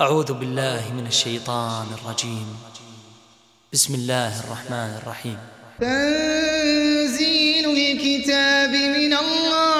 أعوذ بالله من الشيطان الرجيم. بسم الله الرحمن الرحيم. تنزيل الكتاب من الله.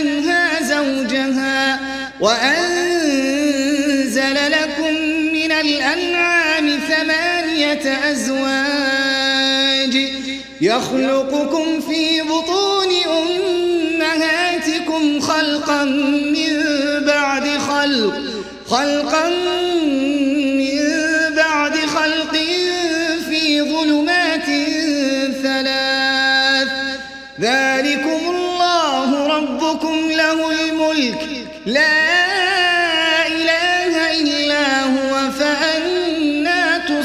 وأنزل لكم من الأنعام ثمانية أزواج يخلقكم في بطون أمهاتكم خلقا من بعد خلق خلقا في ظلمات ثلاث. ذلكم الله ربكم له الملك. لا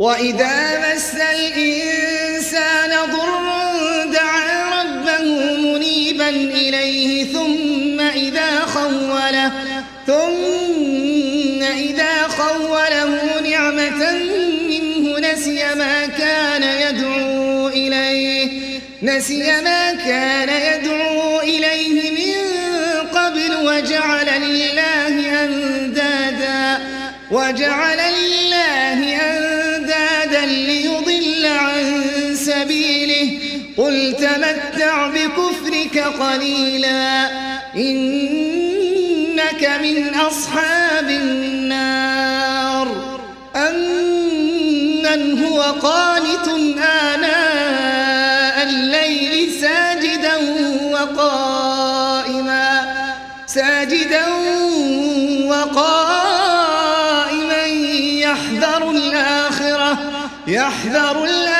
وإذا مس الإنسان ضر دعا ربه منيبا إليه ثم إذا خوله ثم إذا خوله نعمة منه نسي ما كان يدعو إليه نسي ما كان يدعو إليه من قبل وجعل لله أندادا وجعل قليلا. إنك من أصحاب النار. أمن هو قانت آناء الليل ساجدا وقائما. ساجدا وقائما يحذر الآخرة. يحذر الآخرة.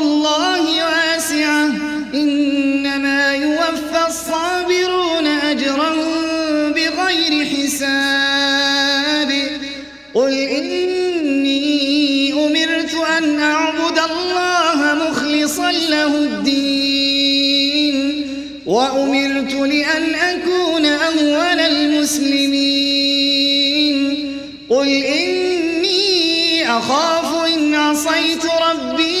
له الدين وأمرت لأن أكون أول المسلمين قل إني أخاف إن عصيت ربي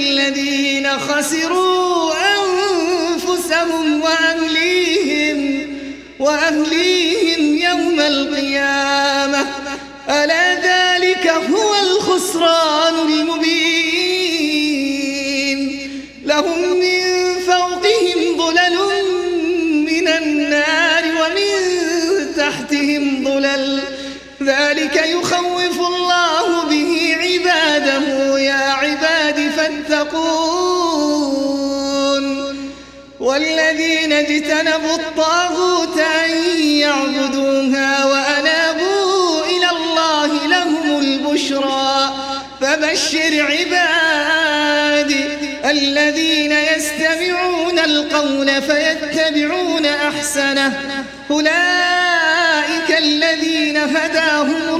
الذين خسروا أنفسهم وأهليهم وأهليهم يوم القيامة. ألا ذلك هو الخسران المبين؟ فاتقون والذين اجتنبوا الطاغوت أن يعبدوها وأنابوا إلى الله لهم البشرى. فبشر عبادي الذين يستمعون القول فيتبعون أحسنه. أولئك الذين هداهم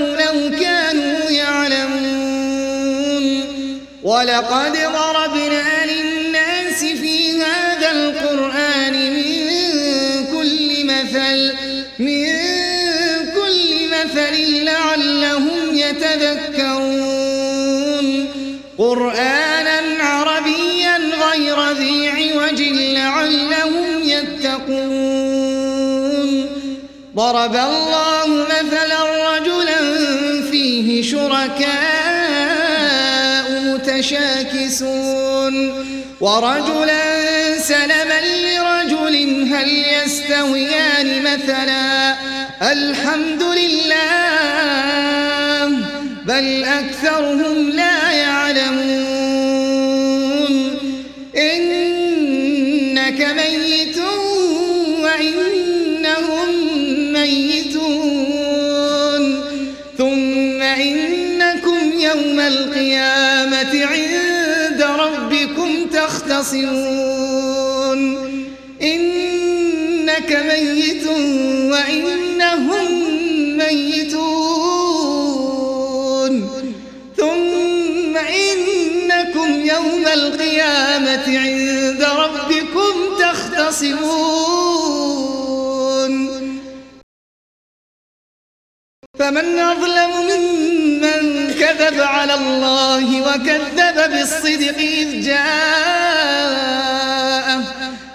أكبر لو كانوا يعلمون ولقد ضربنا للناس في هذا القرآن من كل مثل من كل مثل لعلهم يتذكرون قرآنا عربيا غير ذي عوج لعلهم يتقون ضرب الله شركاء متشاكسون. ورجلا سلما لرجل هل يستويان مثلا؟ الحمد لله بل أكثرهم لا تختصرون إنك ميت وإنهم ميتون. ثم إنكم يوم القيامة عند ربكم تختصمون. فمن أظلم ممن كذب على الله وكذب بالصدق إذ جاءه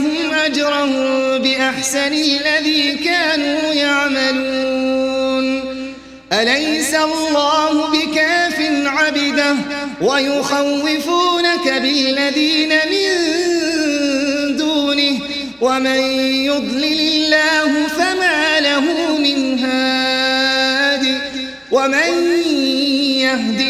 ويجزيهم أجرهم بأحسن الذي كانوا يعملون. أليس الله بكاف عبده ويخوفونك بالذين من دونه؟ ومن يضلل الله فما له من هاد؟ ومن يهد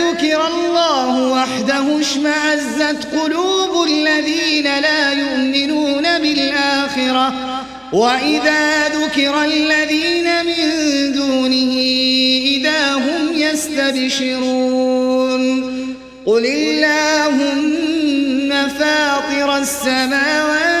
ذكر الله وحده اشمأزت قلوب الذين لا يؤمنون بالآخرة. وإذا ذكر الذين من دونه إذا هم يستبشرون. قل اللهم فاطر السماوات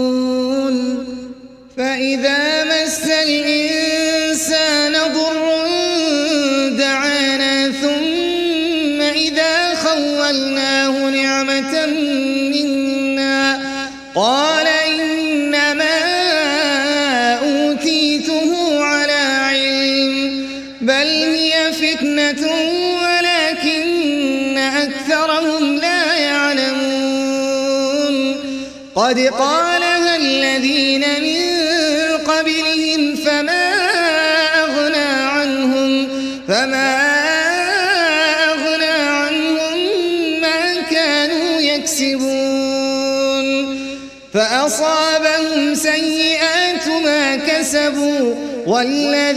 فإذا مس الإنسان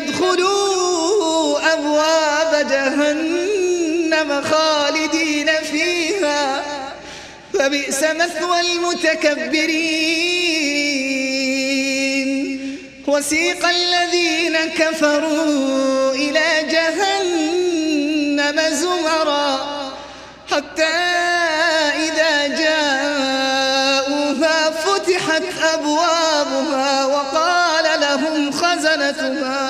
ادخلوا أبواب جهنم خالدين فيها. فبئس مثوى المتكبرين. وسيق الذين كفروا إلى جهنم زمرا. حتى إذا جاءوها فتحت أبوابها وقال لهم خزنتها.